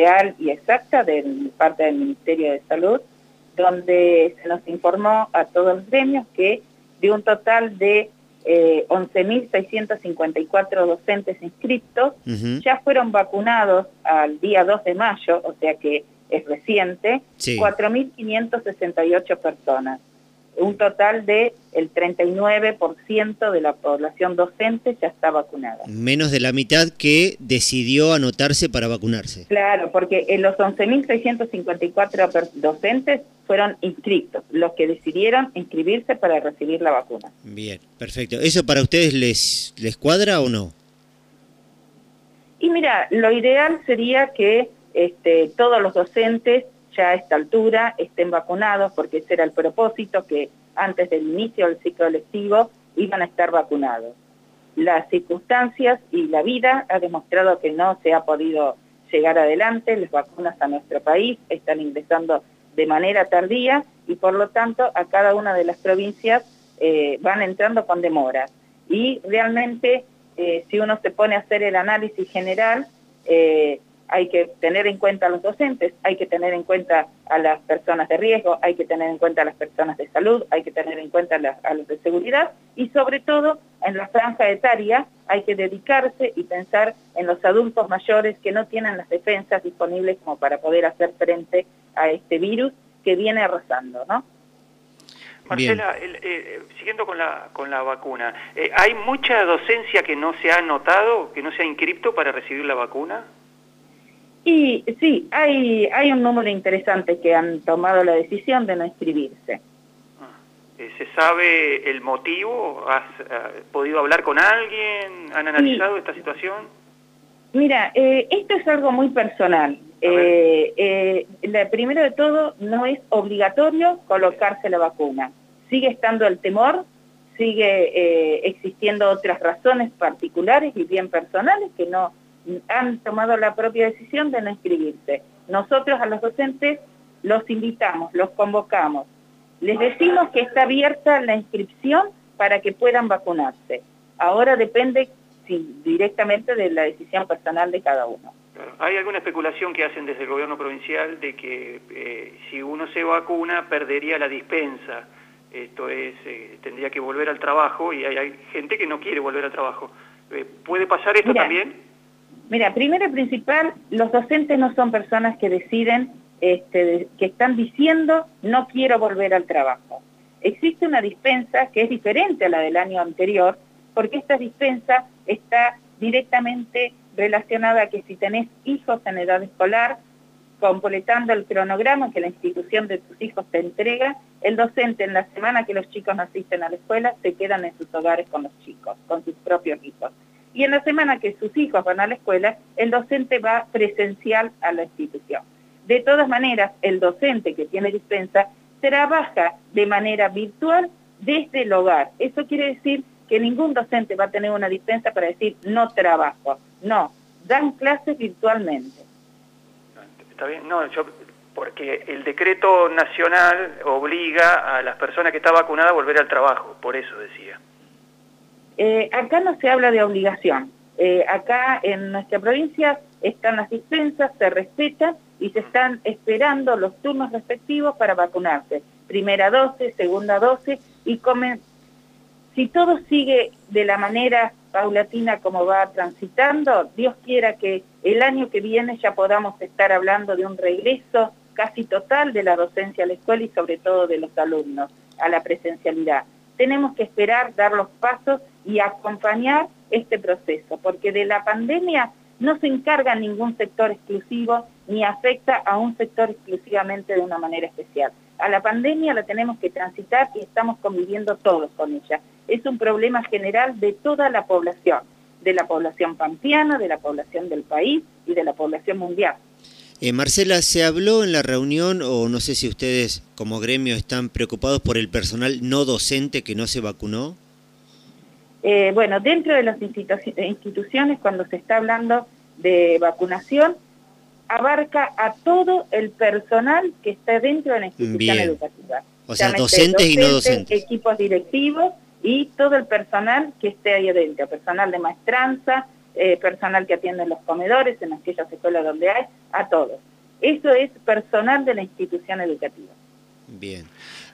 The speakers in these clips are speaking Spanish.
real y exacta de parte del Ministerio de Salud, donde se nos informó a todos los gremios que de un total de eh, 11.654 docentes inscritos, ya fueron vacunados al día 2 de mayo, o sea que es reciente, 4.568 personas un total de el 39% de la población docente ya está vacunada. Menos de la mitad que decidió anotarse para vacunarse. Claro, porque en los 11.654 docentes fueron inscritos, los que decidieron inscribirse para recibir la vacuna. Bien, perfecto. ¿Eso para ustedes les, les cuadra o no? Y mira, lo ideal sería que este, todos los docentes ya a esta altura estén vacunados, porque ese era el propósito, que antes del inicio del ciclo lectivo iban a estar vacunados. Las circunstancias y la vida ha demostrado que no se ha podido llegar adelante, las vacunas a nuestro país están ingresando de manera tardía y por lo tanto a cada una de las provincias eh, van entrando con demora. Y realmente eh, si uno se pone a hacer el análisis general, eh, hay que tener en cuenta a los docentes, hay que tener en cuenta a las personas de riesgo, hay que tener en cuenta a las personas de salud, hay que tener en cuenta a, los de seguridad y sobre todo en la franja etaria hay que dedicarse y pensar en los adultos mayores que no tienen las defensas disponibles como para poder hacer frente a este virus que viene arrasando, ¿no? Marcela, eh, siguiendo con la, con la vacuna, eh, ¿hay mucha docencia que no se ha anotado, que no se ha inscripto para recibir la vacuna? Y sí, hay, hay un número interesante que han tomado la decisión de no inscribirse. Ah, eh, ¿Se sabe el motivo? ¿Has eh, podido hablar con alguien? ¿Han analizado esta situación? Mira, eh, esto es algo muy personal. Eh, primero de todo, no es obligatorio colocarse la vacuna. Sigue estando el temor, sigue existiendo otras razones particulares y bien personales que no han tomado la propia decisión de no inscribirse. Nosotros a los docentes los invitamos, los convocamos. Les decimos que está abierta la inscripción para que puedan vacunarse. Ahora depende directamente de la decisión personal de cada uno. ¿Hay alguna especulación que hacen desde el gobierno provincial de que eh, si uno se vacuna perdería la dispensa? Esto es, eh, tendría que volver al trabajo y hay, gente que no quiere volver al trabajo. Eh, ¿Puede pasar esto también? Mira, primero y principal, los docentes no son personas que deciden, este, que están diciendo no quiero volver al trabajo. Existe una dispensa que es diferente a la del año anterior, porque esta dispensa está directamente relacionada a que si tenés hijos en edad escolar, completando el cronograma que la institución de tus hijos te entrega, el docente en la semana que los chicos no asisten a la escuela se quedan en sus hogares con los chicos, con sus propios hijos y en la semana que sus hijos van a la escuela, el docente va presencial a la institución. De todas maneras, el docente que tiene dispensa trabaja de manera virtual desde el hogar. Eso quiere decir que ningún docente va a tener una dispensa para decir no trabajo. No, dan clases virtualmente. Está bien, no, yo porque el decreto nacional obliga a las personas que están vacunadas a volver al trabajo, por eso decía. Eh, acá no se habla de obligación. Eh, acá en nuestra provincia están las dispensas, se respetan y se están esperando los turnos respectivos para vacunarse. Primera dosis, segunda dosis y comen... Si todo sigue de la manera paulatina como va transitando, Dios quiera que el año que viene ya podamos estar hablando de un regreso casi total de la docencia a la escuela y sobre todo de los alumnos a la presencialidad tenemos que esperar, dar los pasos y acompañar este proceso, porque de la pandemia no se encarga ningún sector exclusivo ni afecta a un sector exclusivamente de una manera especial. A la pandemia la tenemos que transitar y estamos conviviendo todos con ella. Es un problema general de toda la población, de la población pampeana, de la población del país y de la población mundial. Eh, Marcela, ¿se habló en la reunión o no sé si ustedes como gremio están preocupados por el personal no docente que no se vacunó? Eh, bueno, dentro de las instituciones cuando se está hablando de vacunación, abarca a todo el personal que está dentro de la institución educativa. O sea, docentes, y no docentes. Equipos directivos y todo el personal que esté ahí adentro, personal de maestranza, eh, personal que atiende en los comedores, en aquellas escuelas donde hay, a todos. Eso es personal de la institución educativa. Bien.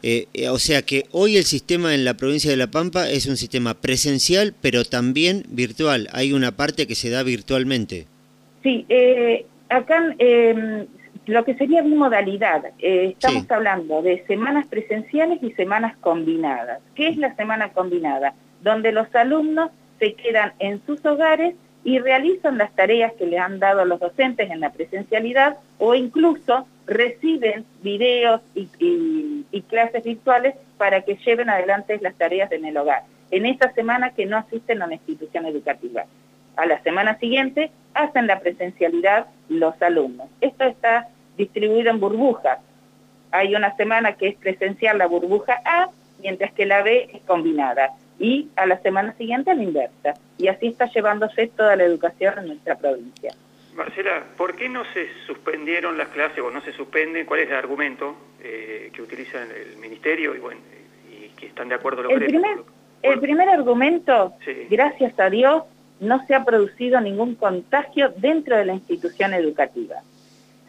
Eh, eh, o sea que hoy el sistema en la provincia de La Pampa es un sistema presencial, pero también virtual. Hay una parte que se da virtualmente. Sí, eh, acá em, lo que sería bimodalidad, estamos hablando de semanas presenciales y semanas combinadas. ¿Qué es la semana combinada? Donde los alumnos se quedan en sus hogares y realizan las tareas que le han dado los docentes en la presencialidad o incluso reciben videos y, clases virtuales para que lleven adelante las tareas en el hogar. En esa semana que no asisten a una institución educativa. A la semana siguiente hacen la presencialidad los alumnos. Esto está distribuido en burbujas. Hay una semana que es presencial la burbuja A, mientras que la B es combinada y a la semana siguiente la inversa. Y así está llevándose toda la educación en nuestra provincia. Marcela, ¿por qué no se suspendieron las clases o no se suspenden? ¿Cuál es el argumento eh, que utiliza el Ministerio y, bueno, y que están de acuerdo los el primer, El primer argumento, gracias a Dios, no se ha producido ningún contagio dentro de la institución educativa.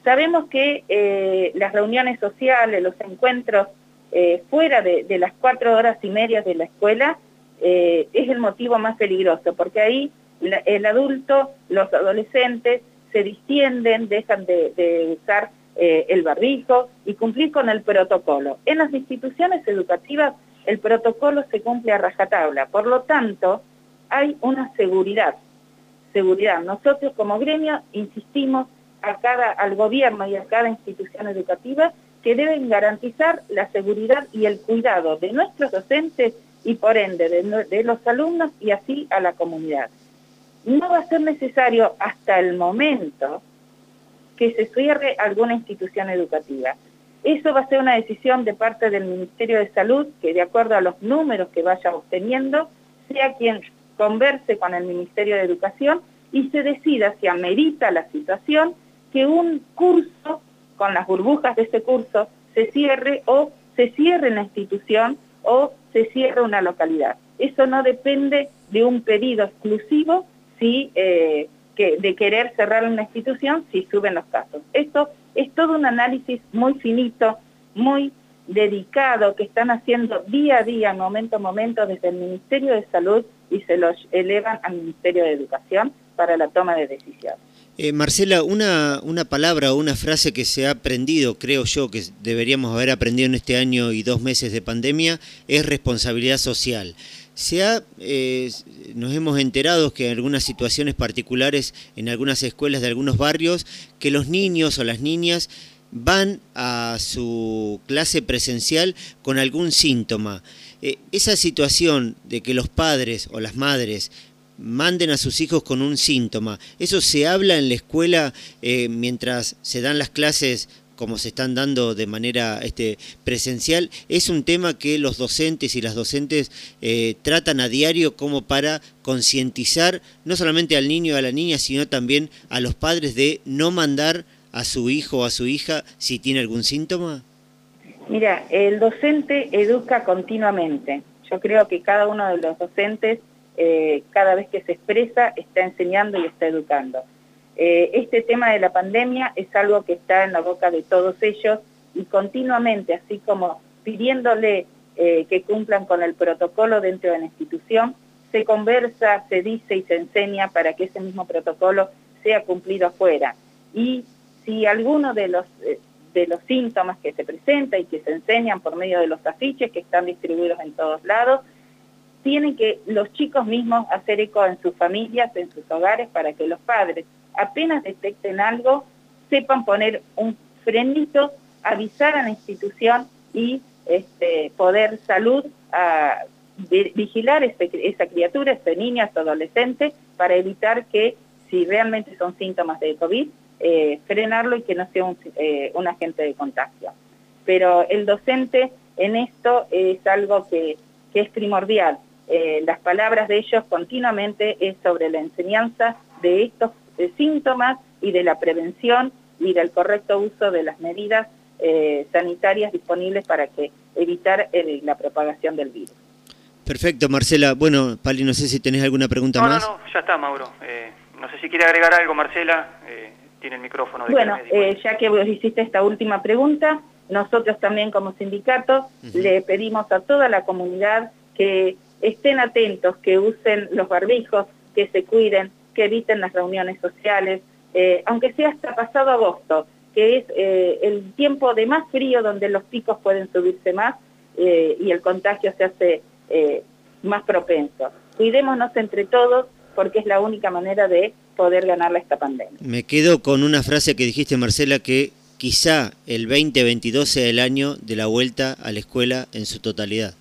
Sabemos que eh, las reuniones sociales, los encuentros eh, fuera de, las cuatro horas y media de la escuela, es el motivo más peligroso, porque ahí el adulto, los adolescentes, se distienden, dejan de, usar eh, el barbijo y cumplir con el protocolo. En las instituciones educativas el protocolo se cumple a rajatabla, por lo tanto hay una seguridad, seguridad. Nosotros como gremio insistimos a cada, al gobierno y a cada institución educativa que deben garantizar la seguridad y el cuidado de nuestros docentes y por ende de los alumnos y así a la comunidad no va a ser necesario hasta el momento que se cierre alguna institución educativa. Eso va a ser una decisión de parte del Ministerio de Salud, que de acuerdo a los números que vaya obteniendo, sea quien converse con el Ministerio de Educación y se decida si amerita la situación que un curso, con las burbujas de ese curso, se cierre o se cierre la institución o se cierre una localidad. Eso no depende de un pedido exclusivo si, eh, de querer cerrar una institución si suben los casos. Esto es todo un análisis muy finito, muy dedicado, que están haciendo día a día, momento a momento, desde el Ministerio de Salud y se los elevan al Ministerio de Educación para la toma de decisiones. Eh, Marcela, una, una palabra o una frase que se ha aprendido, creo yo, que deberíamos haber aprendido en este año y dos meses de pandemia, es responsabilidad social. Se ha, eh, nos hemos enterado que en algunas situaciones particulares, en algunas escuelas de algunos barrios, que los niños o las niñas van a su clase presencial con algún síntoma. Eh, esa situación de que los padres o las madres manden a sus hijos con un síntoma, ¿eso se habla en la escuela eh, mientras se dan las clases como se están dando de manera este, presencial, es un tema que los docentes y las docentes eh, tratan a diario como para concientizar no solamente al niño o a la niña, sino también a los padres de no mandar a su hijo o a su hija si tiene algún síntoma? Mira, el docente educa continuamente. Yo creo que cada uno de los docentes, eh, cada vez que se expresa, está enseñando y está educando. Eh, este tema de la pandemia es algo que está en la boca de todos ellos y continuamente, así como pidiéndole eh, que cumplan con el protocolo dentro de la institución, se conversa, se dice y se enseña para que ese mismo protocolo sea cumplido afuera. Y si alguno de los, de los síntomas que se presenta y que se enseñan por medio de los afiches que están distribuidos en todos lados, tienen que los chicos mismos hacer eco en sus familias, en sus hogares, para que los padres apenas detecten algo, sepan poner un frenito, avisar a la institución y este, poder salud a vigilar esa criatura, ese niño, ese adolescente, para evitar que si realmente son síntomas de COVID, eh, frenarlo y que no sea un, eh, un, agente de contagio. Pero el docente en esto es algo que es primordial. Eh, las palabras de ellos continuamente es sobre la enseñanza de estos de síntomas y de la prevención y del correcto uso de las medidas eh, sanitarias disponibles para que evitar la propagación del virus. Perfecto, Marcela. Bueno, Pali, no sé si tenés alguna pregunta más. No, no, ya está, Mauro. Eh, No sé si quiere agregar algo, Marcela, eh, tiene el micrófono. De bueno, eh, ya que vos hiciste esta última pregunta, nosotros también como sindicato le pedimos a toda la comunidad que estén atentos, que usen los barbijos, que se cuiden, que eviten las reuniones sociales, eh, aunque sea hasta pasado agosto, que es eh, el tiempo de más frío donde los picos pueden subirse más eh, y el contagio se hace más propenso. Cuidémonos entre todos porque es la única manera de poder ganarle esta pandemia. Me quedo con una frase que dijiste, Marcela, que quizá el 2022 sea el año de la vuelta a la escuela en su totalidad.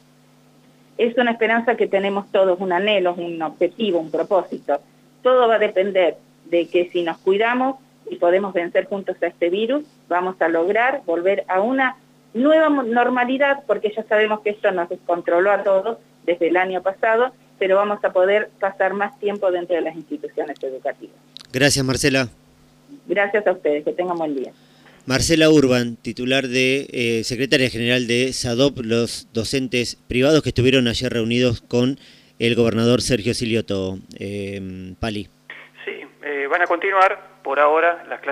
Es una esperanza que tenemos todos, un anhelo, un objetivo, un propósito. Todo va a depender de que si nos cuidamos y podemos vencer juntos a este virus, vamos a lograr volver a una nueva normalidad, porque ya sabemos que esto nos descontroló a todos desde el año pasado, pero vamos a poder pasar más tiempo dentro de las instituciones educativas. Gracias, Marcela. Gracias a ustedes, que tengan buen día. Marcela Urban, titular de eh, secretaria general de SADOP, los docentes privados que estuvieron ayer reunidos con el gobernador Sergio Silioto, eh, Pali. Sí, eh, van a continuar por ahora las clases.